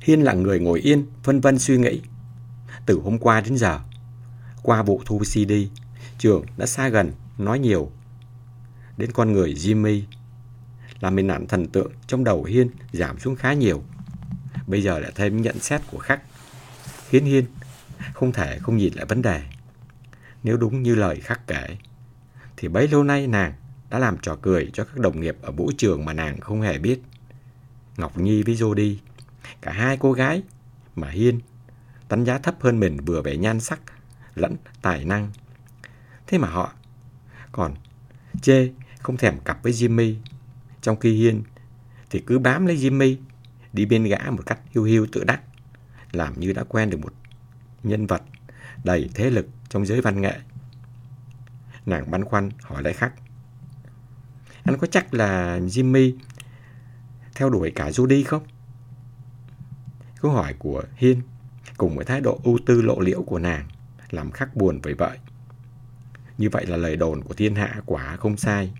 Hiên là người ngồi yên, phân vân suy nghĩ. Từ hôm qua đến giờ, qua vụ thu CD, trường đã xa gần, nói nhiều. Đến con người Jimmy, làm mình ảnh thần tượng trong đầu Hiên giảm xuống khá nhiều. Bây giờ lại thêm nhận xét của Khắc. Khiến Hiên không thể không nhìn lại vấn đề. Nếu đúng như lời Khắc kể, thì bấy lâu nay nàng đã làm trò cười cho các đồng nghiệp ở vũ trường mà nàng không hề biết. Ngọc Nhi với Jody, cả hai cô gái mà Hiên đánh giá thấp hơn mình vừa về nhan sắc lẫn tài năng. Thế mà họ còn chê không thèm cặp với Jimmy, trong khi Hiên thì cứ bám lấy Jimmy đi bên gã một cách hiu hiu tự đắc, làm như đã quen được một nhân vật đầy thế lực trong giới văn nghệ. Nàng băn khoăn hỏi lại khắc. Anh có chắc là Jimmy theo đuổi cả Judy không? Câu hỏi của Hiên cùng với thái độ ưu tư lộ liễu của nàng làm khắc buồn với vậy. Như vậy là lời đồn của thiên hạ quả không sai.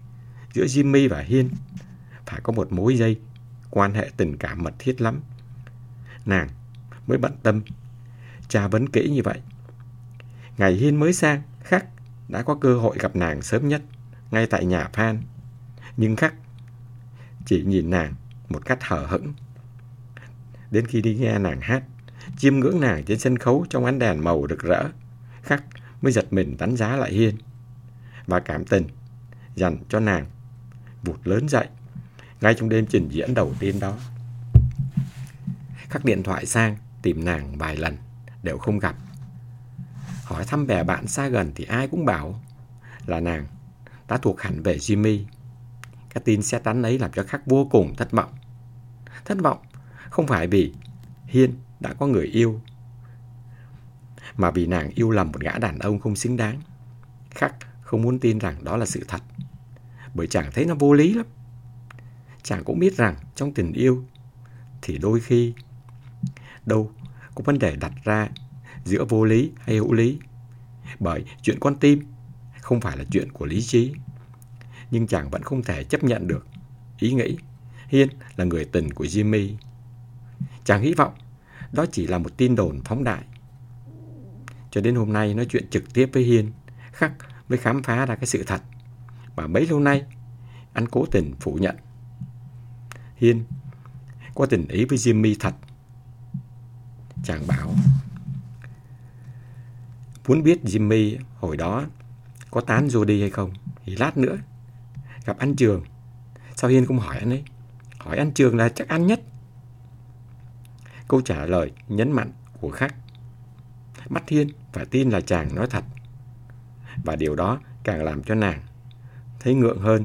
Giữa Jimmy và Hiên phải có một mối dây quan hệ tình cảm mật thiết lắm. Nàng mới bận tâm tra vấn kỹ như vậy. Ngày Hiên mới sang, Khắc đã có cơ hội gặp nàng sớm nhất ngay tại nhà Phan. Nhưng Khắc chỉ nhìn nàng một cách hờ hững. Đến khi đi nghe nàng hát, chiêm ngưỡng nàng trên sân khấu trong ánh đèn màu rực rỡ, Khắc mới giật mình đánh giá lại Hiên và cảm tình dành cho nàng vụt lớn dậy ngay trong đêm trình diễn đầu tiên đó. Khắc điện thoại sang tìm nàng vài lần đều không gặp. Hỏi thăm bè bạn xa gần thì ai cũng bảo là nàng đã thuộc hẳn về Jimmy. Cái tin xét đánh ấy làm cho Khắc vô cùng thất vọng. Thất vọng không phải vì Hiên đã có người yêu, mà vì nàng yêu lầm một gã đàn ông không xứng đáng. Khắc không muốn tin rằng đó là sự thật, bởi chàng thấy nó vô lý lắm. Chàng cũng biết rằng trong tình yêu thì đôi khi đâu có vấn đề đặt ra giữa vô lý hay hữu lý. Bởi chuyện con tim không phải là chuyện của lý trí. Nhưng chàng vẫn không thể chấp nhận được ý nghĩ Hiên là người tình của Jimmy. Chàng hy vọng đó chỉ là một tin đồn phóng đại. Cho đến hôm nay nói chuyện trực tiếp với Hiên, Khắc mới khám phá ra cái sự thật mà mấy lâu nay anh cố tình phủ nhận. Hiên có tình ý với Jimmy thật. Chàng bảo Muốn biết Jimmy hồi đó có tán Jody hay không thì lát nữa gặp anh Trường. Sao Hiên không hỏi anh ấy? Hỏi anh Trường là chắc ăn nhất. Câu trả lời nhấn mạnh của khách. Bách Thiên phải tin là chàng nói thật. Và điều đó càng làm cho nàng thấy ngượng hơn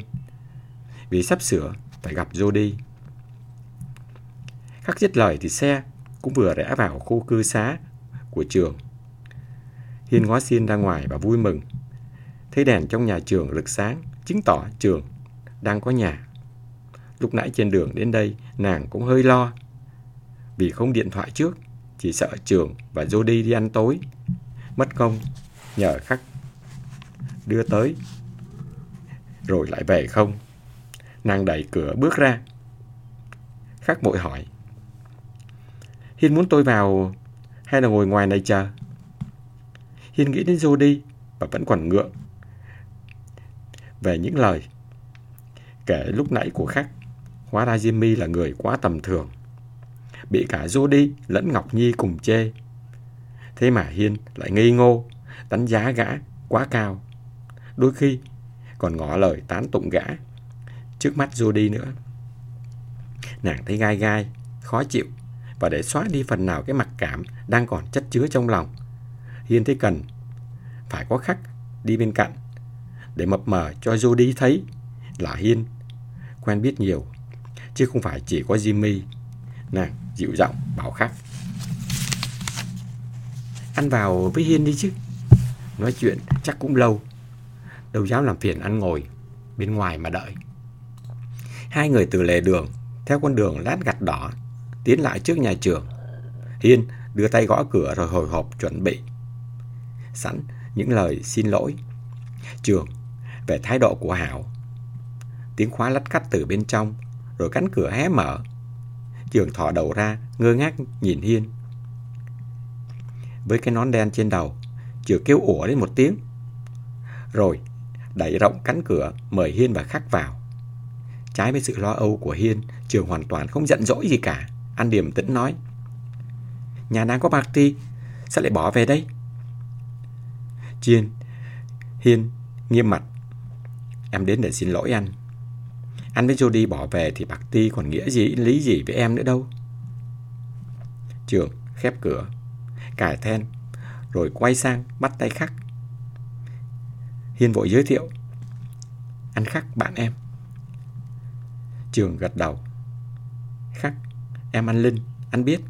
vì sắp sửa phải gặp Jody. Khắc dứt lời thì xe cũng vừa rẽ vào khu cư xá của trường. Hiên ngó xin ra ngoài và vui mừng. Thấy đèn trong nhà trường rực sáng, chứng tỏ trường đang có nhà. Lúc nãy trên đường đến đây, nàng cũng hơi lo. Vì không điện thoại trước, chỉ sợ trường và Jody đi ăn tối. Mất công, nhờ khắc đưa tới. Rồi lại về không. Nàng đẩy cửa bước ra. Khắc bội hỏi. Hiên muốn tôi vào hay là ngồi ngoài này chờ? Hiên nghĩ đến Jody và vẫn còn ngượng về những lời kể lúc nãy của khách. Hóa ra Jimmy là người quá tầm thường. Bị cả Judy lẫn Ngọc Nhi cùng chê. Thế mà Hiên lại ngây ngô, đánh giá gã quá cao. Đôi khi còn ngỏ lời tán tụng gã trước mắt Judy nữa. Nàng thấy gai gai, khó chịu và để xóa đi phần nào cái mặc cảm đang còn chất chứa trong lòng. Hiên thấy cần phải có khắc đi bên cạnh để mập mờ cho Judy thấy là Hiên quen biết nhiều chứ không phải chỉ có Jimmy. Nàng dịu giọng bảo khắc. Ăn vào với Hiên đi chứ. Nói chuyện chắc cũng lâu. Đâu dám làm phiền ăn ngồi bên ngoài mà đợi. Hai người từ lề đường theo con đường lát gạch đỏ tiến lại trước nhà trường. Hiên đưa tay gõ cửa rồi hồi hộp chuẩn bị. Sẵn những lời xin lỗi. Trường về thái độ của Hảo. Tiếng khóa lách cách từ bên trong, rồi cánh cửa hé mở. Trường thỏ đầu ra, ngơ ngác nhìn Hiên. Với cái nón đen trên đầu, Trường kêu ủa lên một tiếng. Rồi đẩy rộng cánh cửa mời Hiên và Khắc vào. Trái với sự lo âu của Hiên, Trường hoàn toàn không giận dỗi gì cả. Anh điềm tĩnh nói. Nhà đang có party, sao lại bỏ về đây? Chiên, Hiên nghiêm mặt. Em đến để xin lỗi anh. Anh với Judy bỏ về thì Bạc Ti còn nghĩa gì, lý gì với em nữa đâu. Trường khép cửa, cài then, rồi quay sang bắt tay Khắc. Hiên vội giới thiệu. Anh Khắc, bạn em. Trường gật đầu. Khắc, em anh Linh, anh biết.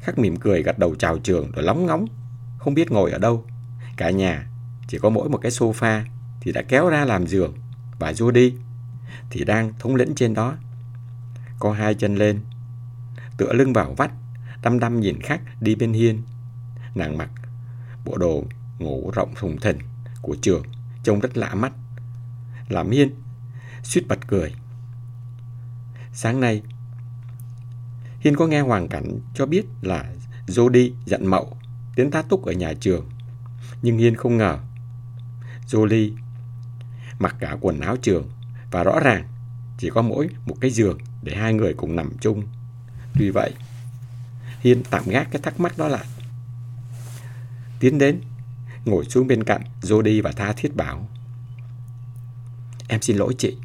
Khắc mỉm cười gật đầu chào Trường rồi lóng ngóng, không biết ngồi ở đâu. Cả nhà chỉ có mỗi một cái sofa thì đã kéo ra làm giường và Judy thì đang thống lĩnh trên đó. Có hai chân lên, tựa lưng vào vách, đăm đăm nhìn khách đi bên Hiên. Nàng mặc bộ đồ ngủ rộng thùng thình của trường trông rất lạ mắt. Làm Hiên suýt bật cười. Sáng nay, Hiên có nghe Hoàng Cảnh cho biết là Jody giận mậu đến tá túc ở nhà trường. Nhưng Hiên không ngờ Jolie mặc cả quần áo trường và rõ ràng chỉ có mỗi một cái giường để hai người cùng nằm chung. Tuy vậy, Hiên tạm gác cái thắc mắc đó lại. Tiến đến, ngồi xuống bên cạnh Jody và tha thiết bảo. Em xin lỗi chị.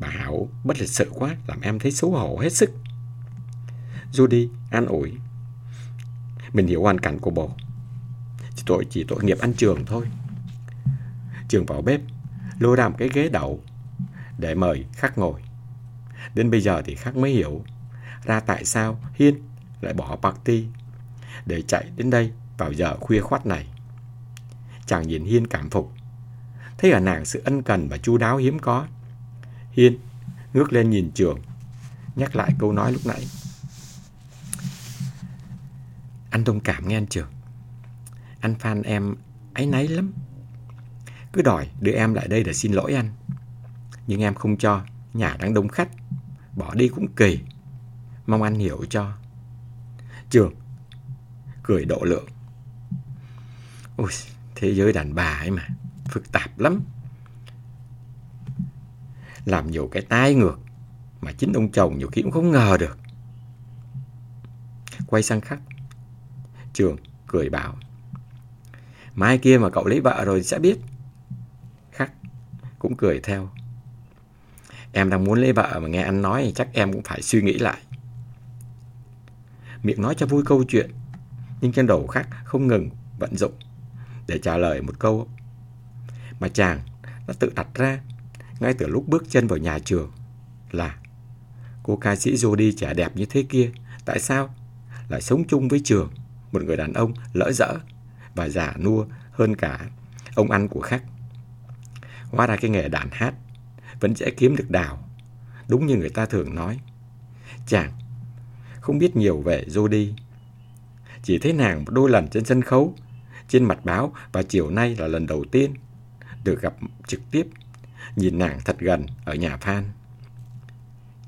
Bà Hảo bất lịch sự quá làm em thấy xấu hổ hết sức. Jody an ủi. Mình hiểu hoàn cảnh của bố. Chỉ tội chỉ tội nghiệp ăn trường thôi. Trường vào bếp, lôi ra một cái ghế đậu để mời Khắc ngồi. Đến bây giờ thì Khắc mới hiểu ra tại sao Hiên lại bỏ party để chạy đến đây vào giờ khuya khoắt này. Chàng nhìn Hiên cảm phục. Thấy ở nàng sự ân cần và chu đáo hiếm có. Hiên ngước lên nhìn trường, nhắc lại câu nói lúc nãy. Anh thông cảm nghe anh Trường. Anh Phan em ấy nấy lắm. Cứ đòi đưa em lại đây để xin lỗi anh. Nhưng em không cho, nhà đang đông khách. Bỏ đi cũng kỳ. Mong anh hiểu cho. Trường cười độ lượng. Ôi, thế giới đàn bà ấy mà, phức tạp lắm. Làm nhiều cái tai ngược mà chính ông chồng nhiều khi cũng không ngờ được. Quay sang khắc. Trường cười bảo. Mai kia mà cậu lấy vợ rồi sẽ biết. Cũng cười theo. Em đang muốn lấy vợ mà nghe anh nói thì chắc em cũng phải suy nghĩ lại. Miệng nói cho vui câu chuyện, nhưng trên đầu khác không ngừng vận dụng để trả lời một câu mà chàng đã tự đặt ra ngay từ lúc bước chân vào nhà trường là cô ca sĩ Jody trẻ đẹp như thế kia tại sao lại sống chung với trường một người đàn ông lỡ dỡ và già nua hơn cả ông ăn của khách. Hóa ra cái nghề đàn hát vẫn dễ kiếm được đào, đúng như người ta thường nói. Chàng không biết nhiều về Jody. Chỉ thấy nàng đôi lần trên sân khấu, trên mặt báo và chiều nay là lần đầu tiên được gặp trực tiếp, nhìn nàng thật gần ở nhà Phan.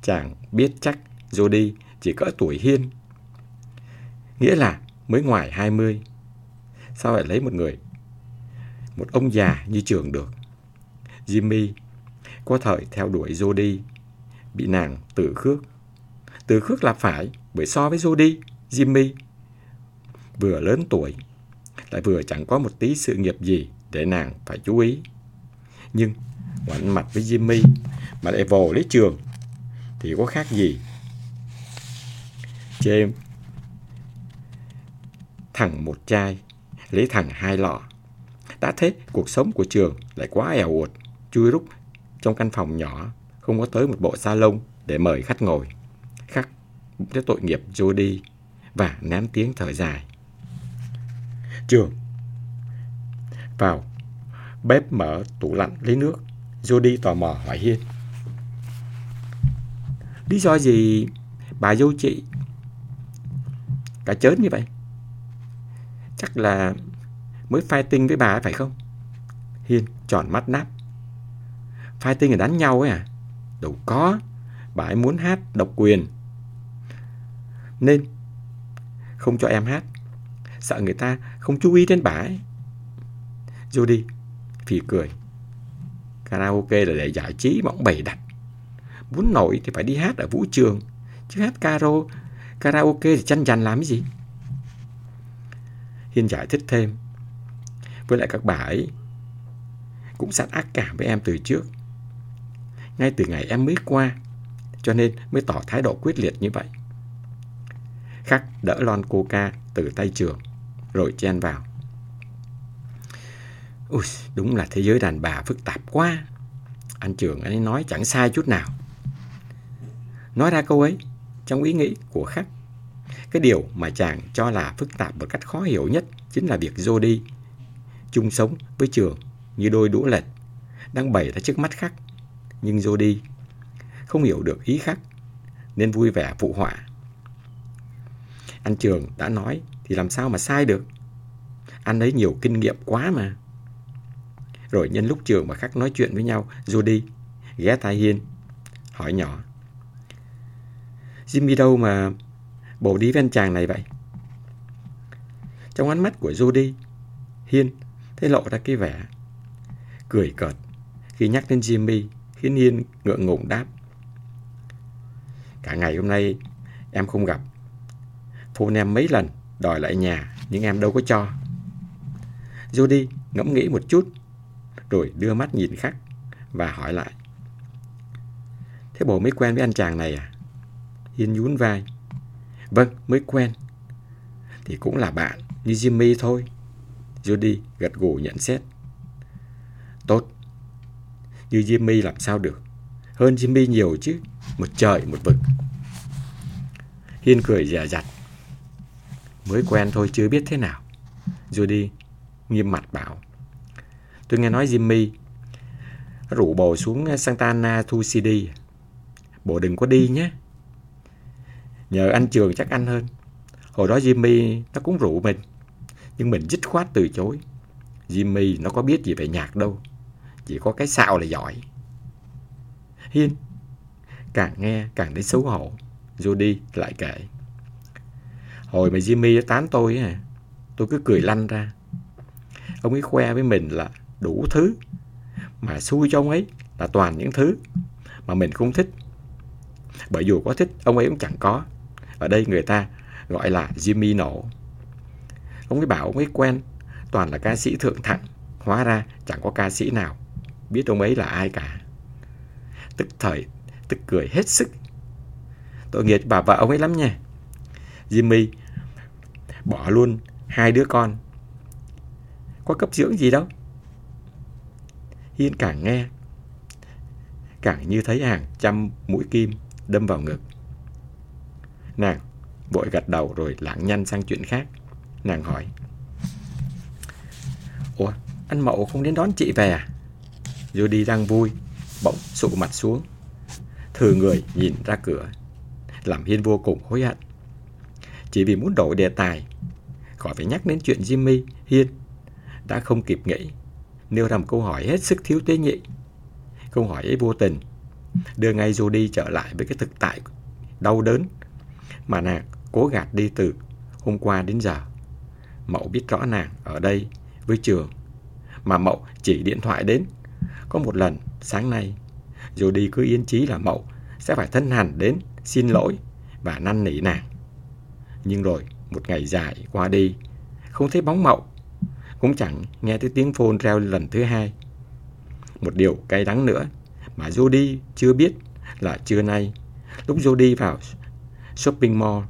Chàng biết chắc Jody chỉ cỡ tuổi Hiên. Nghĩa là mới ngoài 20. Sao lại lấy một người, một ông già như trường được? Jimmy có thời theo đuổi Jody, bị nàng từ khước. Từ khước là phải, bởi so với Jody, Jimmy vừa lớn tuổi, lại vừa chẳng có một tí sự nghiệp gì để nàng phải chú ý. Nhưng ngoảnh mặt với Jimmy mà lại vồ lấy trường thì có khác gì? James thằng một chai, lấy thằng hai lọ. Đã thế, cuộc sống của trường lại quá ẻo uột, chui rút trong căn phòng nhỏ, không có tới một bộ salon để mời khách ngồi. Khắc cái tội nghiệp Jody và nén tiếng thở dài. Trường vào bếp mở tủ lạnh lấy nước. Jody tò mò hỏi Hiên. Lý do gì bà dâu chị cả chớn như vậy? Chắc là mới fighting với bà phải không? Hiên tròn mắt hai tên người đánh nhau ấy à? Đâu có. bà ấy muốn hát độc quyền. Nên không cho em hát. Sợ người ta không chú ý đến bà ấy. Judy phì cười. Karaoke là để giải trí mà ông bày đặt. Muốn nổi thì phải đi hát ở vũ trường. Chứ hát caro, karaoke thì chăn dằn làm cái gì? Hiên giải thích thêm. Với lại các bà ấy cũng sẵn ác cảm với em từ trước. Ngay từ ngày em mới qua, cho nên mới tỏ thái độ quyết liệt như vậy. Khắc đỡ lon coca từ tay trường, rồi chen vào. Ui, đúng là thế giới đàn bà phức tạp quá. Anh trường anh ấy nói chẳng sai chút nào. Nói ra câu ấy, trong ý nghĩ của Khắc, cái điều mà chàng cho là phức tạp một cách khó hiểu nhất chính là việc Jody chung sống với trường như đôi đũa lệch đang bày ra trước mắt Khắc. Nhưng Jody không hiểu được ý Khắc nên vui vẻ phụ họa. Anh Trường đã nói thì làm sao mà sai được. Anh ấy nhiều kinh nghiệm quá mà. Rồi nhân lúc Trường và Khắc nói chuyện với nhau, Jody ghé tai Hiên, hỏi nhỏ. Jimmy đâu mà bầu đi với anh chàng này vậy? Trong ánh mắt của Jody, Hiên thấy lộ ra cái vẻ cười cợt khi nhắc đến Jimmy khiến Hiên ngượng ngùng đáp. Cả ngày hôm nay em không gặp. Phone em mấy lần đòi lại nhà nhưng em đâu có cho. Jody ngẫm nghĩ một chút rồi đưa mắt nhìn khắc và hỏi lại. Thế bố mới quen với anh chàng này à? Hiên nhún vai. Vâng, mới quen. Thì cũng là bạn như Jimmy thôi. Judy gật gù nhận xét. Tốt. Như Jimmy làm sao được. Hơn Jimmy nhiều chứ. Một trời, một vực. Hiên cười dè dặt. Mới quen thôi, chưa biết thế nào. Judy nghiêm mặt bảo. Tôi nghe nói Jimmy rủ bồ xuống Santa Ana thu CD. Bộ đừng có đi nhé. Nhờ anh Trường chắc anh hơn. Hồi đó Jimmy nó cũng rủ mình. Nhưng mình dứt khoát từ chối. Jimmy nó có biết gì về nhạc đâu. Chỉ có cái sao là giỏi. Hiên càng nghe càng thấy xấu hổ. Judy lại kể. Hồi mà Jimmy tán tôi à, tôi cứ cười lanh ra. Ông ấy khoe với mình là đủ thứ. Mà xui cho ông ấy là toàn những thứ mà mình không thích. Bởi dù có thích, ông ấy cũng chẳng có. Ở đây người ta gọi là Jimmy nổ. Ông ấy bảo ông ấy quen toàn là ca sĩ thượng thặng. Hóa ra chẳng có ca sĩ nào biết ông ấy là ai cả. Tức thời, tức cười hết sức. Tội nghiệp bà vợ ông ấy lắm nha. Jimmy bỏ luôn hai đứa con. Có cấp dưỡng gì đâu. Hiên càng nghe, càng như thấy hàng trăm mũi kim đâm vào ngực. Nàng vội gật đầu rồi lảng nhanh sang chuyện khác. Nàng hỏi. Ủa, anh Mậu không đến đón chị về à? Judy đang vui, bỗng sụ mặt xuống. Thừa người nhìn ra cửa, làm Hiên vô cùng hối hận. Chỉ vì muốn đổi đề tài, khỏi phải nhắc đến chuyện Jimmy, Hiên đã không kịp nghĩ. Nêu ra một câu hỏi hết sức thiếu tế nhị. Câu hỏi ấy vô tình, đưa ngay Judy trở lại với cái thực tại đau đớn mà nàng cố gạt đi từ hôm qua đến giờ. Mậu biết rõ nàng ở đây với trường, mà Mậu chỉ điện thoại đến. Có một lần sáng nay, dù đi cứ yên chí là Mậu sẽ phải thân hành đến xin lỗi và năn nỉ nàng. Nhưng rồi một ngày dài qua đi, không thấy bóng Mậu, cũng chẳng nghe thấy tiếng phone reo lần thứ hai. Một điều cay đắng nữa mà Jody chưa biết là trưa nay, lúc Jody vào shopping mall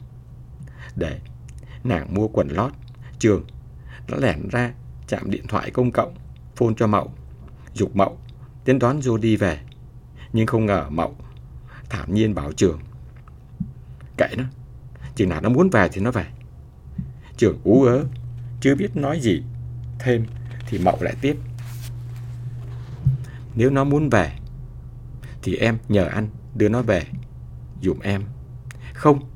để nàng mua quần lót. Trường đã lẻn ra chạm điện thoại công cộng, phone cho Mậu, dục Mậu đến đón đi về. Nhưng không ngờ Mậu thản nhiên bảo Trường. Kệ nó, chừng nào nó muốn về thì nó về. Trường ú ớ, chưa biết nói gì. Thêm thì Mậu lại tiếp. Nếu nó muốn về, thì em nhờ anh đưa nó về, dùm em. Không,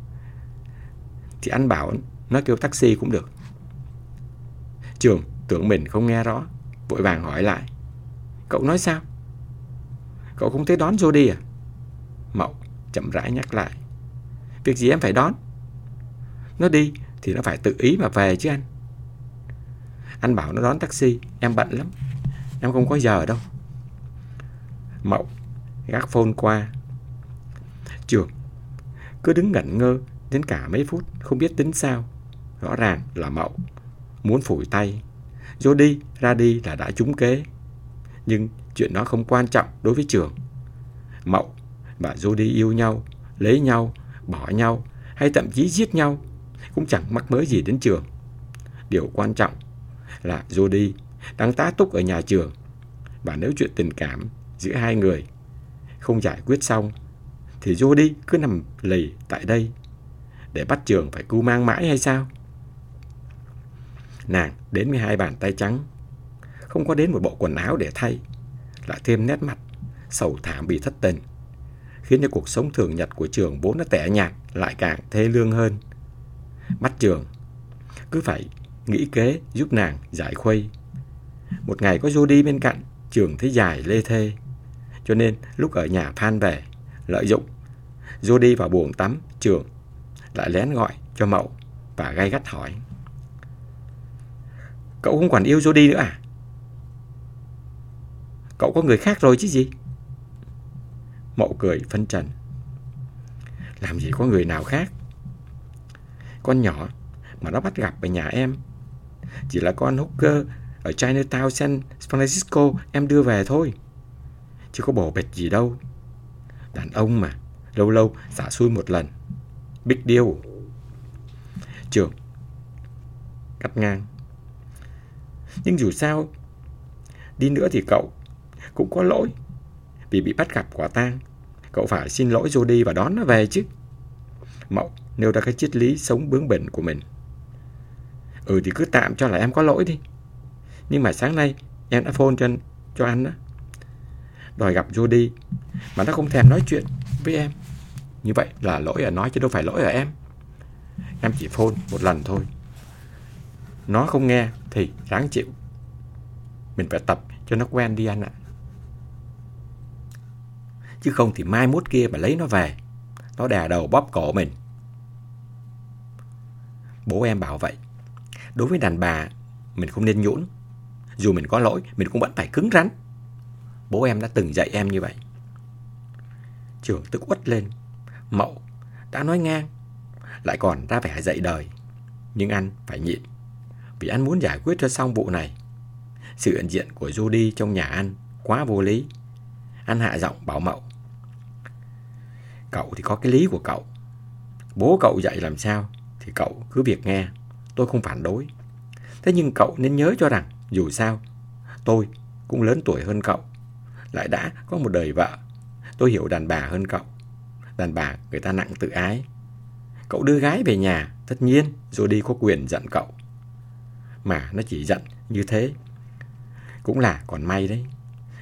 thì anh bảo nó kêu taxi cũng được. Trường tưởng mình không nghe rõ, vội vàng hỏi lại. Cậu nói sao? Cậu không thấy đón Jody à? Mậu chậm rãi nhắc lại. Việc gì em phải đón? Nó đi thì nó phải tự ý mà về chứ anh. Anh bảo nó đón taxi, em bận lắm. Em không có giờ đâu. Mậu gác phone qua. Trường cứ đứng ngẩn ngơ đến cả mấy phút không biết tính sao. Rõ ràng là Mậu muốn phủi tay. Jody đi, ra đi là đã trúng kế. Nhưng chuyện đó không quan trọng đối với Trường. Mậu và Jody yêu nhau, lấy nhau, bỏ nhau hay thậm chí giết nhau cũng chẳng mắc mới gì đến trường. Điều quan trọng là Jody đang tá túc ở nhà trường và nếu chuyện tình cảm giữa hai người không giải quyết xong thì Jody cứ nằm lì tại đây để bắt trường phải cưu mang mãi hay sao? Nàng đến với hai bàn tay trắng không có đến một bộ quần áo để thay lại thêm nét mặt sầu thảm bị thất tình khiến cho cuộc sống thường nhật của trường vốn đã tẻ nhạt lại càng thê lương hơn. Bắt trường cứ phải nghĩ kế giúp nàng giải khuây. Một ngày có Jody bên cạnh, trường thấy dài lê thê. Cho nên lúc ở nhà Phan về, lợi dụng, Jody vào buồng tắm, trường lại lén gọi cho Mậu và gay gắt hỏi. Cậu không còn yêu Jody nữa à? Cậu có người khác rồi chứ gì? Mậu cười phân trần. Làm gì có người nào khác? Con nhỏ mà nó bắt gặp ở nhà em chỉ là con hooker ở Chinatown San Francisco em đưa về thôi. Chứ có bổ bệt gì đâu. Đàn ông mà, lâu lâu xả xui một lần. Big deal. Trường cắt ngang. Nhưng dù sao, đi nữa thì cậu cũng có lỗi vì bị bắt gặp quả tang. Cậu phải xin lỗi Jody và đón nó về chứ. Mậu nêu ra cái triết lý sống bướng bỉnh của mình. Ừ thì cứ tạm cho là em có lỗi đi. Nhưng mà sáng nay em đã phone cho, anh cho anh đó. Đòi gặp Jody mà nó không thèm nói chuyện với em. Như vậy là lỗi ở nó chứ đâu phải lỗi ở em. Em chỉ phone một lần thôi. Nó không nghe thì ráng chịu. Mình phải tập cho nó quen đi anh ạ. Chứ không thì mai mốt kia mà lấy nó về. Nó đè đầu bóp cổ mình. Bố em bảo vậy. Đối với đàn bà, Mình không nên nhũn. Dù mình có lỗi, Mình cũng vẫn phải cứng rắn. Bố em đã từng dạy em như vậy. Trường tức uất lên. Mậu đã nói ngang. Lại còn ra vẻ dạy đời. Nhưng anh phải nhịn. Vì anh muốn giải quyết cho xong vụ này. Sự hiện diện của Judy trong nhà anh Quá vô lý. Anh hạ giọng bảo Mậu. Cậu thì có cái lý của cậu. Bố cậu dạy làm sao Thì cậu cứ việc nghe. Tôi không phản đối. Thế nhưng cậu nên nhớ cho rằng Dù sao, Tôi cũng lớn tuổi hơn cậu. Lại đã có một đời vợ, Tôi hiểu đàn bà hơn cậu. Đàn bà người ta nặng tự ái. Cậu đưa gái về nhà, Tất nhiên rồi đi có quyền giận cậu. Mà nó chỉ giận như thế. Cũng là còn may đấy.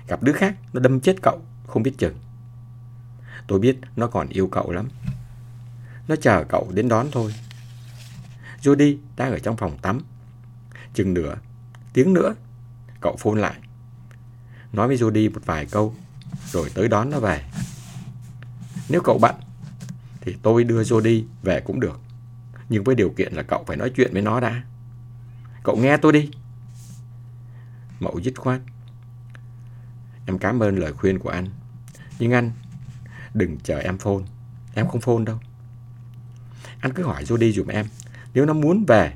Gặp đứa khác nó đâm chết cậu Không biết chừng Tôi biết nó còn yêu cậu lắm. Nó chờ cậu đến đón thôi. Jody đang ở trong phòng tắm. Chừng nửa, tiếng nữa, cậu phôn lại. Nói với Jody một vài câu, rồi tới đón nó về. Nếu cậu bận, thì tôi đưa Jody về cũng được. Nhưng với điều kiện là cậu phải nói chuyện với nó đã. Cậu nghe tôi đi. Mậu dứt khoát. Em cảm ơn lời khuyên của anh. Nhưng anh, Đừng chờ em phone. Em không phone đâu. Anh cứ hỏi Jody dùm em. Nếu nó muốn về,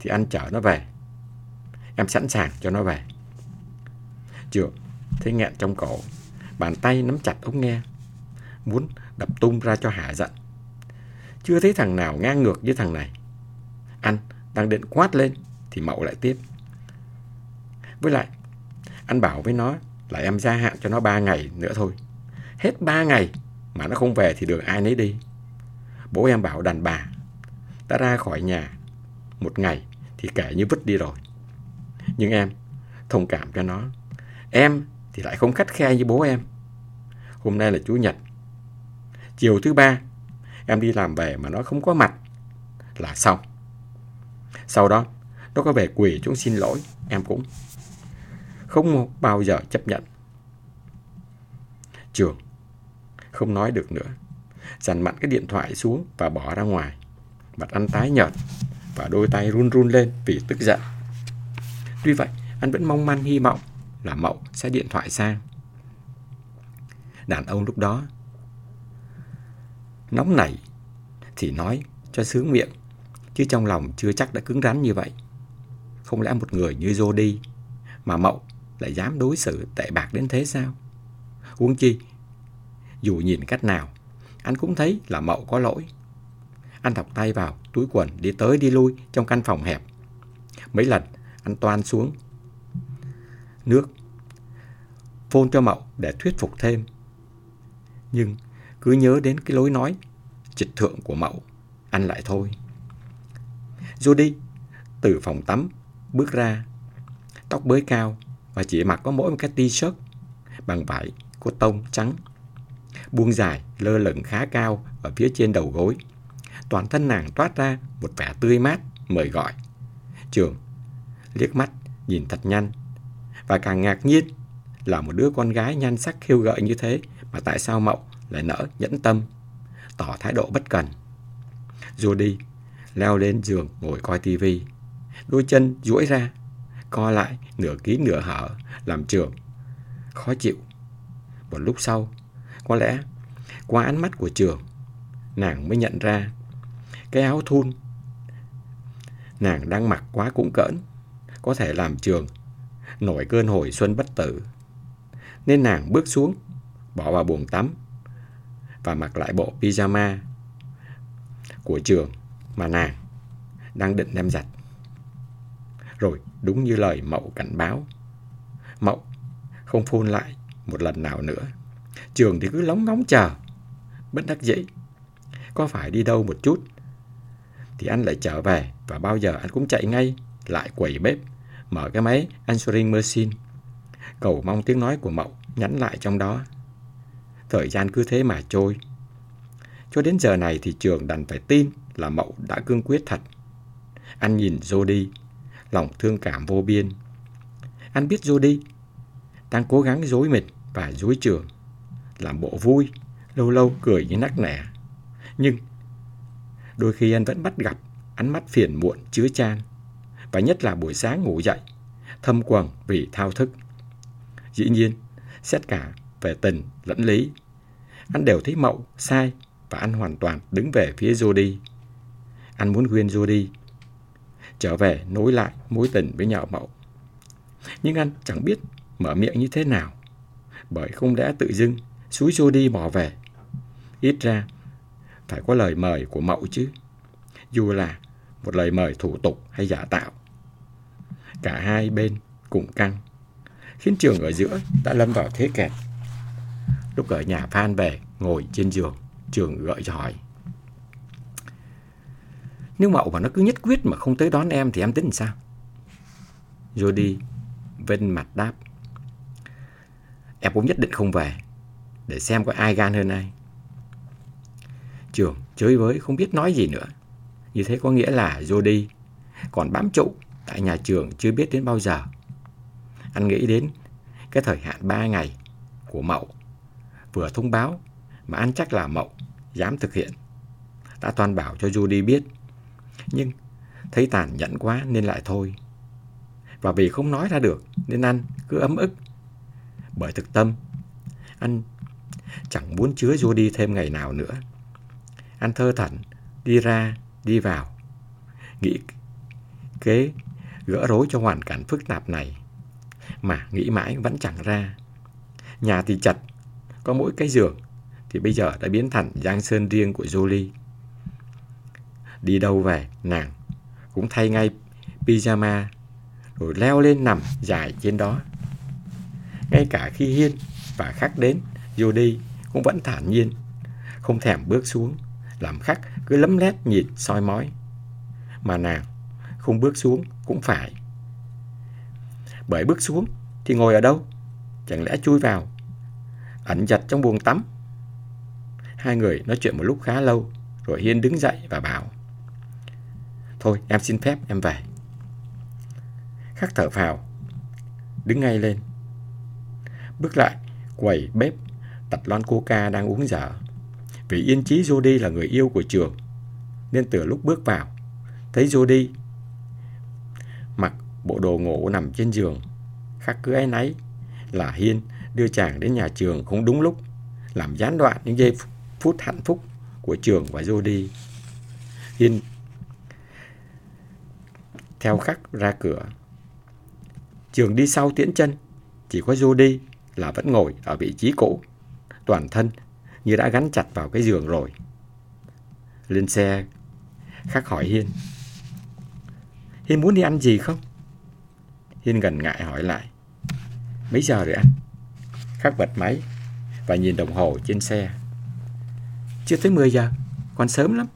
Thì anh chở nó về. Em sẵn sàng cho nó về. Chưa, Thấy nghẹn trong cổ. Bàn tay nắm chặt ống nghe. Muốn đập tung ra cho hạ giận. Chưa thấy thằng nào ngang ngược với thằng này. Anh đang định quát lên Thì Mậu lại tiếp. Với lại, Anh bảo với nó là em gia hạn cho nó 3 ngày nữa thôi Hết ba ngày mà nó không về thì đường ai nấy đi. Bố em bảo đàn bà đã ra khỏi nhà một ngày thì kể như vứt đi rồi. Nhưng em thông cảm cho nó. Em thì lại không khắt khe như bố em. Hôm nay là Chủ nhật. Chiều thứ ba em đi làm về mà nó không có mặt là xong. Sau đó nó có về quỳ chúng xin lỗi, em cũng không bao giờ chấp nhận. Trường không nói được nữa. dằn mặn cái điện thoại xuống và bỏ ra ngoài. Mặt anh tái nhợt và đôi tay run run lên vì tức giận. Tuy vậy, anh vẫn mong manh hy vọng là Mậu sẽ điện thoại sang. Đàn ông lúc đó nóng nảy thì nói cho sướng miệng, chứ trong lòng chưa chắc đã cứng rắn như vậy. Không lẽ một người như Jody mà Mậu lại dám đối xử tệ bạc đến thế sao? Huống chi, dù nhìn cách nào, anh cũng thấy là Mậu có lỗi. Anh thọc tay vào túi quần đi tới đi lui trong căn phòng hẹp. Mấy lần anh toan xuống nước phôn cho Mậu để thuyết phục thêm. Nhưng cứ nhớ đến cái lối nói trịch thượng của Mậu, anh lại thôi. Judy từ phòng tắm bước ra, tóc bới cao và chỉ mặc có mỗi một cái t-shirt bằng vải có tông trắng. Buông dài lơ lửng khá cao ở phía trên đầu gối. Toàn thân nàng toát ra một vẻ tươi mát, mời gọi. Trường liếc mắt, nhìn thật nhanh. Và càng ngạc nhiên là một đứa con gái nhan sắc khiêu gợi như thế mà tại sao Mậu lại nỡ nhẫn tâm, tỏ thái độ bất cần. Rồi đi, leo lên giường ngồi coi tivi, đôi chân duỗi ra, co lại nửa kín nửa hở, làm trường. Khó chịu. Một lúc sau, có lẽ qua ánh mắt của trường, nàng mới nhận ra cái áo thun nàng đang mặc quá cũng cỡn, có thể làm trường nổi cơn hồi xuân bất tử. Nên nàng bước xuống, bỏ vào buồng tắm và mặc lại bộ pyjama của trường mà nàng đang định đem giặt. Rồi đúng như lời Mậu cảnh báo. Mậu không phun lại một lần nào nữa. Trường thì cứ lóng ngóng chờ. Bất đắc dĩ. Có phải đi đâu một chút thì anh lại trở về và bao giờ anh cũng chạy ngay lại quầy bếp mở cái máy answering machine cầu mong tiếng nói của Mậu nhắn lại trong đó. Thời gian cứ thế mà trôi. Cho đến giờ này thì trường đành phải tin là Mậu đã cương quyết thật. Anh nhìn Jody, lòng thương cảm vô biên. Anh biết Jody đang cố gắng dối mình và dối trường, làm bộ vui, lâu lâu cười như nắc nẻ. Nhưng đôi khi anh vẫn bắt gặp ánh mắt phiền muộn chứa chan, và nhất là buổi sáng ngủ dậy, thâm quầng vì thao thức. Dĩ nhiên, xét cả về tình lẫn lý, anh đều thấy Mậu sai và anh hoàn toàn đứng về phía Jody. Anh muốn khuyên Jody trở về nối lại mối tình với nhà mẫu Nhưng anh chẳng biết mở miệng như thế nào, bởi không lẽ tự dưng suối đi bỏ về. Ít ra, phải có lời mời của mẫu chứ, dù là một lời mời thủ tục hay giả tạo. Cả hai bên cùng căng, khiến trường ở giữa đã lâm vào thế kẹt. Lúc ở nhà Phan về, ngồi trên giường, trường gợi cho hỏi. Nếu Mậu mà nó cứ nhất quyết mà không tới đón em thì em tính làm sao? Jody vên mặt đáp. Em cũng nhất định không về, để xem có ai gan hơn ai. Trường chơi với không biết nói gì nữa. Như thế có nghĩa là Jody còn bám trụ tại nhà trường chưa biết đến bao giờ. Anh nghĩ đến cái thời hạn 3 ngày của Mậu vừa thông báo mà anh chắc là Mậu dám thực hiện. Đã toàn bảo cho Judy biết. Nhưng thấy tàn nhẫn quá nên lại thôi. Và vì không nói ra được nên anh cứ ấm ức. Bởi thực tâm, anh chẳng muốn chứa Judy thêm ngày nào nữa. Anh thơ thẩn, đi ra, đi vào. Nghĩ kế gỡ rối cho hoàn cảnh phức tạp này. Mà nghĩ mãi vẫn chẳng ra. Nhà thì chật có mỗi cái giường thì bây giờ đã biến thành giang sơn riêng của Jolie. Đi đâu về, nàng cũng thay ngay pyjama rồi leo lên nằm dài trên đó. Ngay cả khi Hiên và Khắc đến, Jody cũng vẫn thản nhiên, không thèm bước xuống, làm Khắc cứ lấm lét nhìn soi mói. Mà nàng không bước xuống cũng phải. Bởi bước xuống thì ngồi ở đâu? Chẳng lẽ chui vào ẩn giật trong buồng tắm. Hai người nói chuyện một lúc khá lâu, rồi Hiên đứng dậy và bảo Thôi em xin phép em về. Khắc thở phào, đứng ngay lên. Bước lại, quầy bếp, tập lon coca đang uống dở. Vì yên chí Jody là người yêu của trường, nên từ lúc bước vào, thấy Jody mặc bộ đồ ngủ nằm trên giường, khắc cứ ấy náy là Hiên đưa chàng đến nhà trường không đúng lúc, làm gián đoạn những giây phút hạnh phúc của trường và Jody. Hiên theo khắc ra cửa. Trường đi sau tiễn chân, chỉ có Jody là vẫn ngồi ở vị trí cũ, toàn thân như đã gắn chặt vào cái giường rồi. Lên xe, khắc hỏi Hiên. Hiên muốn đi ăn gì không? Hiên gần ngại hỏi lại. Mấy giờ rồi anh? Khắc bật máy và nhìn đồng hồ trên xe. Chưa tới 10 giờ, còn sớm lắm.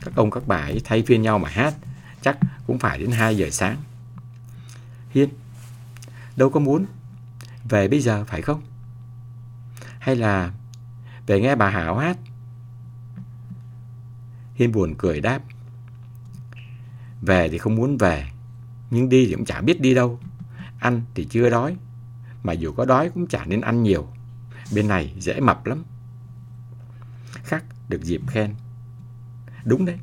Các ông các bà ấy thay phiên nhau mà hát, chắc cũng phải đến 2 giờ sáng. Hiên, đâu có muốn về bây giờ phải không? Hay là về nghe bà Hảo hát? Hiên buồn cười đáp. Về thì không muốn về, nhưng đi thì cũng chả biết đi đâu. Ăn thì chưa đói, mà dù có đói cũng chả nên ăn nhiều. Bên này dễ mập lắm. Khắc được dịp khen. Đúng đấy,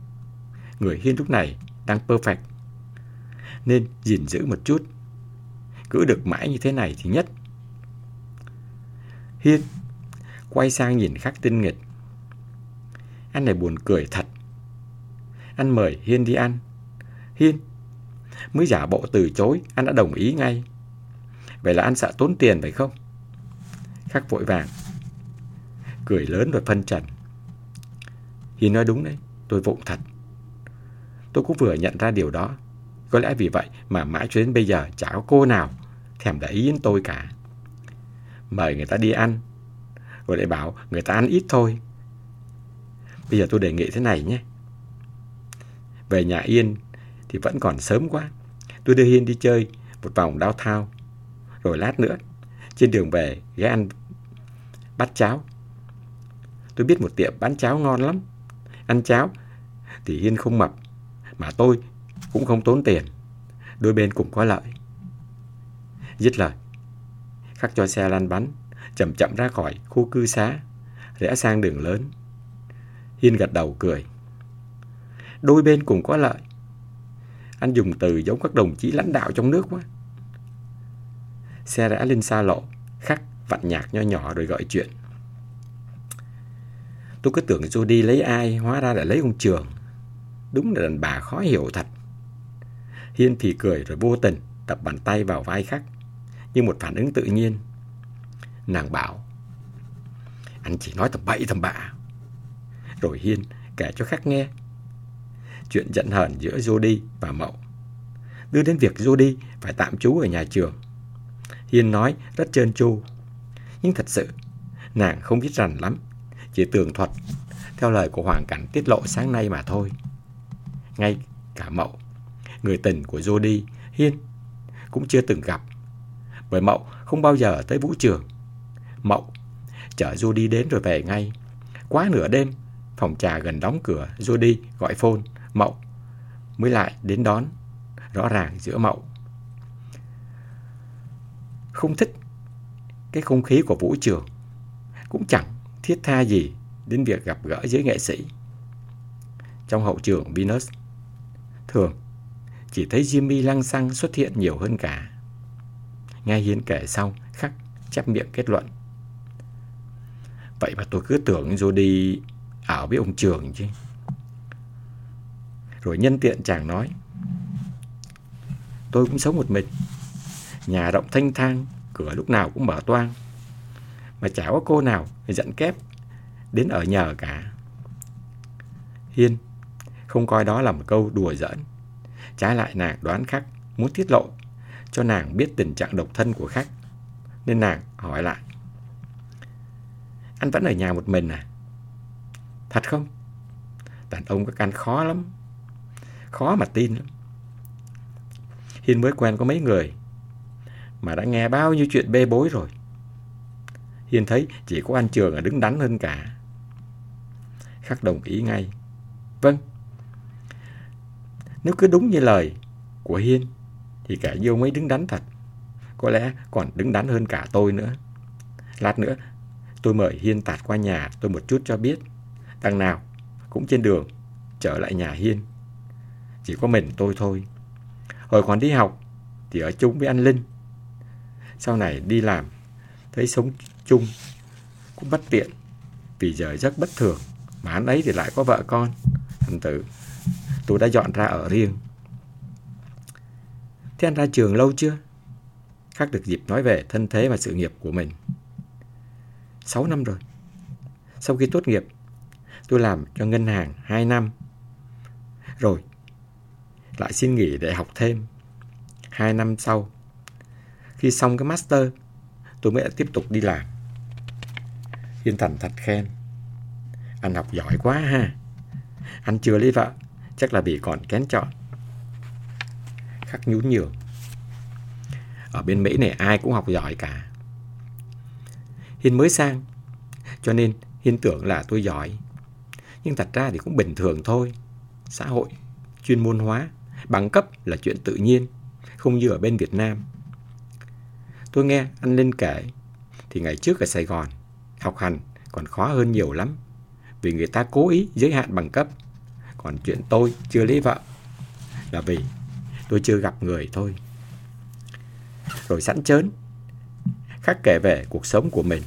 người Hiên lúc này đang perfect. Nên gìn giữ một chút. Cứ được mãi như thế này thì nhất. Hiên quay sang nhìn Khắc tinh nghịch. Anh này buồn cười thật. Anh mời Hiên đi ăn. Hiên mới giả bộ từ chối, anh đã đồng ý ngay. Vậy là anh sợ tốn tiền phải không? Khắc vội vàng. Cười lớn rồi phân trần. Hiên nói đúng đấy, tôi vụng thật. Tôi cũng vừa nhận ra điều đó. Có lẽ vì vậy mà mãi cho đến bây giờ chả có cô nào thèm để ý đến tôi cả. Mời người ta đi ăn, rồi lại bảo người ta ăn ít thôi. Bây giờ tôi đề nghị thế này nhé. Về nhà Yên thì vẫn còn sớm quá. Tôi đưa Hiên đi chơi một vòng đao thao. Rồi lát nữa, trên đường về ghé ăn bát cháo. Tôi biết một tiệm bán cháo ngon lắm. Ăn cháo thì Hiên không mập, mà tôi cũng không tốn tiền. Đôi bên cùng có lợi. Dứt lời, khắc cho xe lăn bánh, chậm chậm ra khỏi khu cư xá, rẽ sang đường lớn. Hiên gật đầu cười. Đôi bên cùng có lợi. Anh dùng từ giống các đồng chí lãnh đạo trong nước quá. Xe rẽ lên xa lộ, khắc vặn nhạc nho nhỏ rồi gọi chuyện. Tôi cứ tưởng Jody lấy ai, hóa ra là lấy ông Trường. Đúng là đàn bà khó hiểu thật. Hiên thì cười rồi vô tình tập bàn tay vào vai khắc, như một phản ứng tự nhiên. Nàng bảo, anh chỉ nói tầm bậy tầm bạ. Rồi Hiên kể cho khắc nghe chuyện giận hờn giữa Jody và Mậu. Đưa đến việc Jody phải tạm trú ở nhà trường. Hiên nói rất trơn tru. Nhưng thật sự, nàng không biết rành lắm. Chỉ tường thuật theo lời của Hoàng Cảnh tiết lộ sáng nay mà thôi. Ngay cả Mậu, người tình của Jody, Hiên, cũng chưa từng gặp. Bởi Mậu không bao giờ tới vũ trường. Mậu chở Jody đến rồi về ngay. Quá nửa đêm, phòng trà gần đóng cửa, Jody gọi phone. Mậu mới lại đến đón. Rõ ràng giữa Mậu không thích cái không khí của vũ trường. Cũng chẳng thiết tha gì đến việc gặp gỡ giới nghệ sĩ. Trong hậu trường Venus, thường chỉ thấy Jimmy lăng xăng xuất hiện nhiều hơn cả. Nghe Hiến kể xong, khắc chép miệng kết luận. Vậy mà tôi cứ tưởng rồi đi ảo với ông Trường chứ. Rồi nhân tiện chàng nói Tôi cũng sống một mình Nhà rộng thanh thang Cửa lúc nào cũng mở toang Mà chả có cô nào dẫn kép Đến ở nhờ cả Hiên không coi đó là một câu đùa giỡn Trái lại, nàng đoán khắc Muốn tiết lộ cho nàng biết tình trạng độc thân của khách Nên nàng hỏi lại Anh vẫn ở nhà một mình à? Thật không? Đàn ông các anh khó lắm Khó mà tin lắm. Hiên mới quen có mấy người mà đã nghe bao nhiêu chuyện bê bối rồi. Hiên thấy chỉ có anh Trường là đứng đắn hơn cả. Khắc đồng ý ngay. Vâng. Nếu cứ đúng như lời của Hiên, thì cả vô mới đứng đắn thật. Có lẽ còn đứng đắn hơn cả tôi nữa. Lát nữa, tôi mời Hiên tạt qua nhà tôi một chút cho biết. Đằng nào cũng trên đường trở lại nhà Hiên. Chỉ có mình tôi thôi. Hồi còn đi học, thì ở chung với anh Linh. Sau này đi làm, thấy sống chung cũng bất tiện vì giờ rất bất thường mà anh ấy thì lại có vợ con. Thành tử tôi đã dọn ra ở riêng. Thế anh ra trường lâu chưa? Khắc được dịp nói về thân thế và sự nghiệp của mình. 6 năm rồi. Sau khi tốt nghiệp, tôi làm cho ngân hàng 2 năm. Rồi, lại xin nghỉ để học thêm. 2 năm sau, khi xong cái master, tôi mới tiếp tục đi làm. Hiên Thành thật khen. Anh học giỏi quá ha. Anh chưa lấy vợ, chắc là vì còn kén chọn. Khắc nhún nhường. Ở bên Mỹ này ai cũng học giỏi cả. Hiên mới sang, cho nên Hiên tưởng là tôi giỏi. Nhưng thật ra thì cũng bình thường thôi. Xã hội, chuyên môn hóa, bằng cấp là chuyện tự nhiên, không như ở bên Việt Nam. Tôi nghe anh Linh kể, thì ngày trước ở Sài Gòn, học hành còn khó hơn nhiều lắm. Vì người ta cố ý giới hạn bằng cấp. Còn chuyện tôi chưa lấy vợ là vì tôi chưa gặp người thôi. Rồi sẵn chớn, khắc kể về cuộc sống của mình.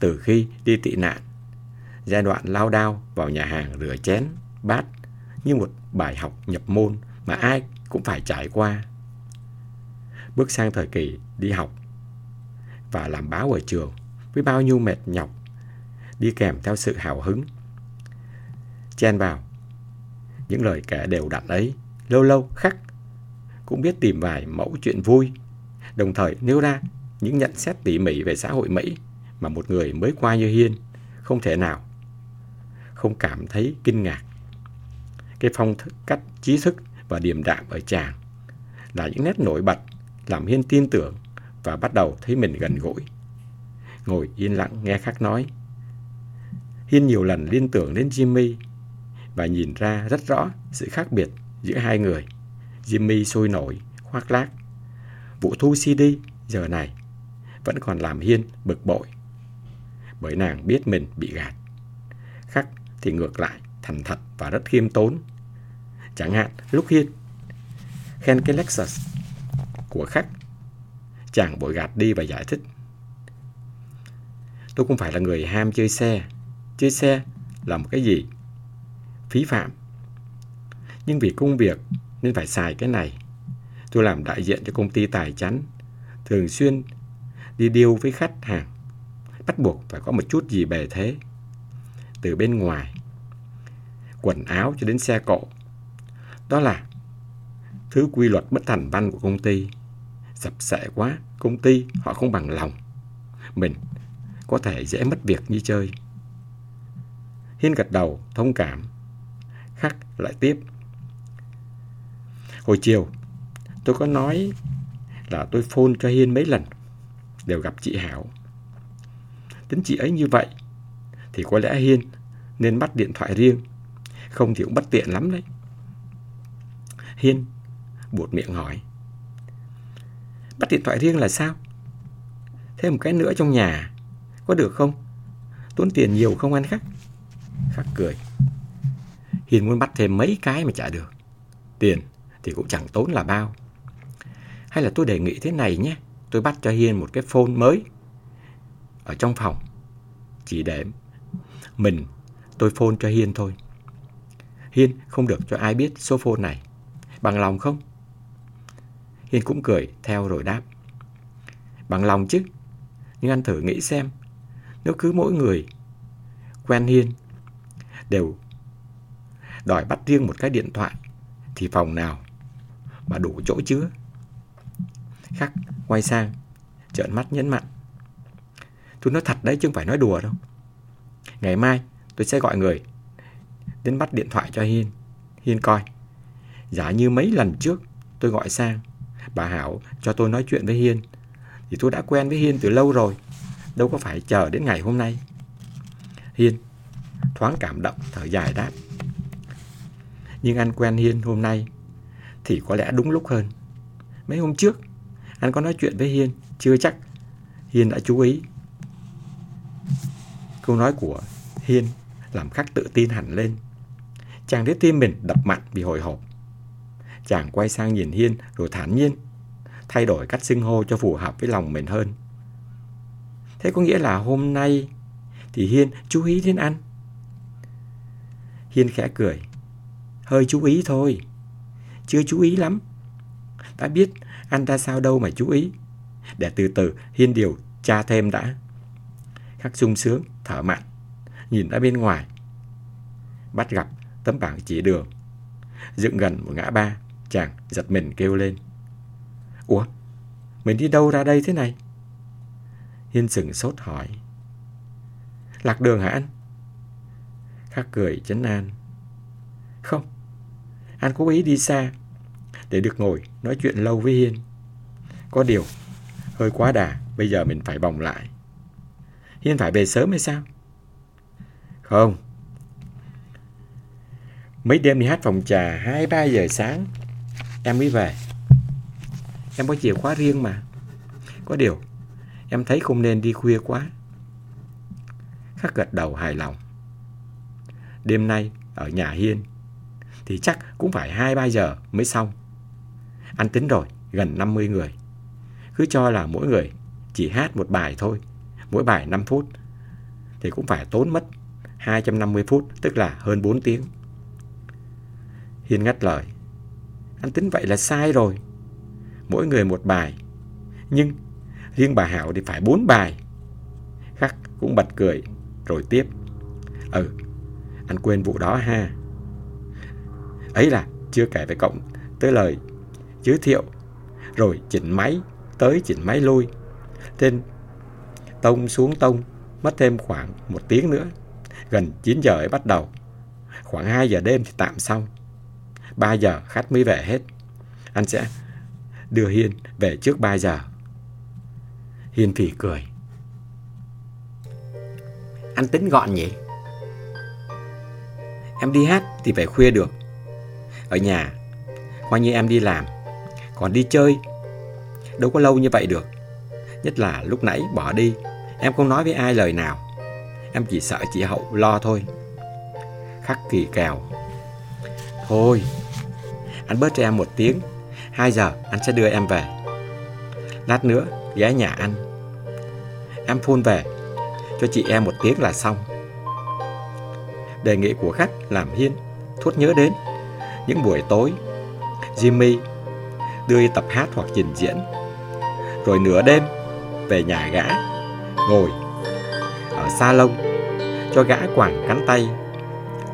Từ khi đi tị nạn, giai đoạn lao đao vào nhà hàng rửa chén, bát như một bài học nhập môn mà ai cũng phải trải qua. Bước sang thời kỳ đi học và làm báo ở trường với bao nhiêu mệt nhọc đi kèm theo sự hào hứng. Chen vào những lời kể đều đặn ấy, lâu lâu khắc cũng biết tìm vài mẫu chuyện vui, đồng thời nêu ra những nhận xét tỉ mỉ về xã hội Mỹ mà một người mới qua như Hiên không thể nào không cảm thấy kinh ngạc. Cái phong cách trí thức và điềm đạm ở chàng là những nét nổi bật làm Hiên tin tưởng và bắt đầu thấy mình gần gũi. Ngồi yên lặng nghe Khắc nói. Hiên nhiều lần liên tưởng đến Jimmy và nhìn ra rất rõ sự khác biệt giữa hai người. Jimmy sôi nổi, khoác lác. Vụ thu CD giờ này vẫn còn làm Hiên bực bội. Bởi nàng biết mình bị gạt. Khắc thì ngược lại, thành thật và rất khiêm tốn. Chẳng hạn lúc Hiên khen cái Lexus của Khắc, chàng bội gạt đi và giải thích. Tôi không phải là người ham chơi xe. Chơi xe là một cái gì? Phí phạm. Nhưng vì công việc nên phải xài cái này. Tôi làm đại diện cho công ty tài chánh, thường xuyên đi điêu với khách hàng. Bắt buộc phải có một chút gì bề thế. Từ bên ngoài, quần áo cho đến xe cộ. Đó là thứ quy luật bất thành văn của công ty. Sập sệ quá, công ty họ không bằng lòng. Mình có thể dễ mất việc như chơi. Hiên gật đầu, thông cảm. Khắc lại tiếp. Hồi chiều, tôi có nói là tôi phone cho Hiên mấy lần, đều gặp chị Hảo. Tính chị ấy như vậy, thì có lẽ Hiên nên bắt điện thoại riêng, không thì cũng bất tiện lắm đấy. Hiên buột miệng hỏi. Bắt điện thoại riêng là sao? Thêm một cái nữa trong nhà, có được không? Tốn tiền nhiều không anh Khắc? Khắc cười. Yên muốn bắt thêm mấy cái mà trả được. Tiền thì cũng chẳng tốn là bao. Hay là tôi đề nghị thế này nhé. Tôi bắt cho Hiên một cái phone mới ở trong phòng. Chỉ để mình, tôi phone cho Hiên thôi. Hiên không được cho ai biết số phone này. Bằng lòng không? Hiên cũng cười theo rồi đáp. Bằng lòng chứ. Nhưng anh thử nghĩ xem. Nếu cứ mỗi người quen Hiên đều đòi bắt riêng một cái điện thoại thì phòng nào mà đủ chỗ chứa. Khắc quay sang, trợn mắt nhấn mạnh, Tôi nói thật đấy chứ không phải nói đùa đâu. Ngày mai tôi sẽ gọi người đến bắt điện thoại cho Hiên. Hiên coi. Giả như mấy lần trước tôi gọi sang, bà Hảo cho tôi nói chuyện với Hiên. Thì tôi đã quen với Hiên từ lâu rồi. Đâu có phải chờ đến ngày hôm nay. Hiên thoáng cảm động thở dài đáp. Nhưng anh quen Hiên hôm nay thì có lẽ đúng lúc hơn. Mấy hôm trước, anh có nói chuyện với Hiên, chưa chắc Hiên đã chú ý. Câu nói của Hiên làm khắc tự tin hẳn lên. Chàng thấy tim mình đập mạnh vì hồi hộp. Chàng quay sang nhìn Hiên rồi thản nhiên, thay đổi cách xưng hô cho phù hợp với lòng mình hơn. Thế có nghĩa là hôm nay thì Hiên chú ý đến anh. Hiên khẽ cười. Hơi chú ý thôi. Chưa chú ý lắm. Đã biết anh ta sao đâu mà chú ý. Để từ từ Hiên điều tra thêm đã. Khắc sung sướng, thở mạnh, nhìn ra bên ngoài. Bắt gặp tấm bảng chỉ đường. Dựng gần một ngã ba, chàng giật mình kêu lên. Ủa, mình đi đâu ra đây thế này? Hiên sừng sốt hỏi. Lạc đường hả anh? Khắc cười chấn an. Không, An cố ý đi xa để được ngồi nói chuyện lâu với Hiên. Có điều, hơi quá đà, bây giờ mình phải bồng lại. Hiên phải về sớm hay sao? Không. Mấy đêm đi hát phòng trà 2-3 giờ sáng, em mới về. Em có chìa khóa riêng mà. Có điều, em thấy không nên đi khuya quá. Khắc gật đầu hài lòng. Đêm nay ở nhà Hiên thì chắc cũng phải 2-3 giờ mới xong. Ăn tính rồi, gần 50 người. Cứ cho là mỗi người chỉ hát một bài thôi, mỗi bài 5 phút, thì cũng phải tốn mất 250 phút, tức là hơn 4 tiếng. Hiên ngắt lời. Anh tính vậy là sai rồi. Mỗi người một bài. Nhưng riêng bà Hảo thì phải 4 bài. Khắc cũng bật cười rồi tiếp. Ừ, anh quên vụ đó ha. Ấy là chưa kể về cộng tới lời giới thiệu, rồi chỉnh máy, tới chỉnh máy lui. trên tông xuống tông, mất thêm khoảng một tiếng nữa. Gần 9 giờ ấy bắt đầu. Khoảng 2 giờ đêm thì tạm xong. 3 giờ khách mới về hết. Anh sẽ đưa Hiên về trước 3 giờ. Hiên phỉ cười. Anh tính gọn nhỉ? Em đi hát thì phải khuya được. Ở nhà, coi như em đi làm. Còn đi chơi, đâu có lâu như vậy được. Nhất là lúc nãy bỏ đi, em không nói với ai lời nào. Em chỉ sợ chị Hậu lo thôi. Khắc kỳ kèo. Thôi, anh bớt cho em một tiếng. Hai giờ anh sẽ đưa em về. Lát nữa ghé nhà anh. Em phun về cho chị em một tiếng là xong. Đề nghị của khách làm Hiên thốt nhớ đến những buổi tối Jimmy đưa đi tập hát hoặc trình diễn. Rồi nửa đêm về nhà gã ngồi ở salon cho gã quàng cánh tay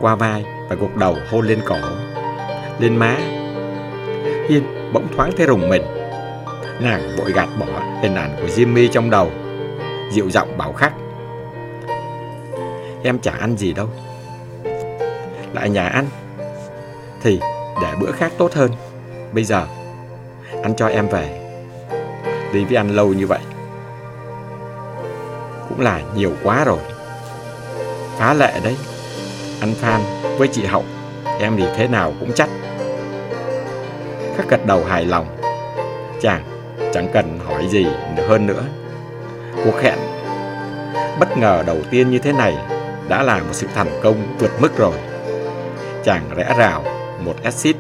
qua vai và gục đầu hôn lên cổ, lên má. Hiên bỗng thoáng thấy rùng mình. Nàng vội gạt bỏ hình ảnh của Jimmy trong đầu, dịu giọng bảo khắc. Em chả ăn gì đâu. Lại nhà ăn thì để bữa khác tốt hơn. Bây giờ, anh cho em về. Đi với anh lâu như vậy. Cũng là nhiều quá rồi. Phá lệ đấy. Anh Phan với chị Hậu, em thì thế nào cũng chắc. Khắc gật đầu hài lòng. Chàng chẳng cần hỏi gì hơn nữa. Cuộc hẹn bất ngờ đầu tiên như thế này đã là một sự thành công vượt mức rồi. Chàng rẽ rào một exit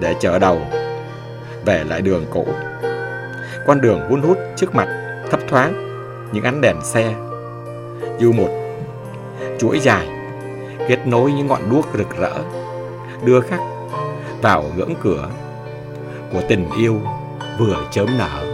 để chở đầu về lại đường cũ. Con đường hun hút trước mặt thấp thoáng những ánh đèn xe. Dù một chuỗi dài, kết nối những ngọn đuốc rực rỡ, đưa khách vào ngưỡng cửa của tình yêu vừa chớm nở.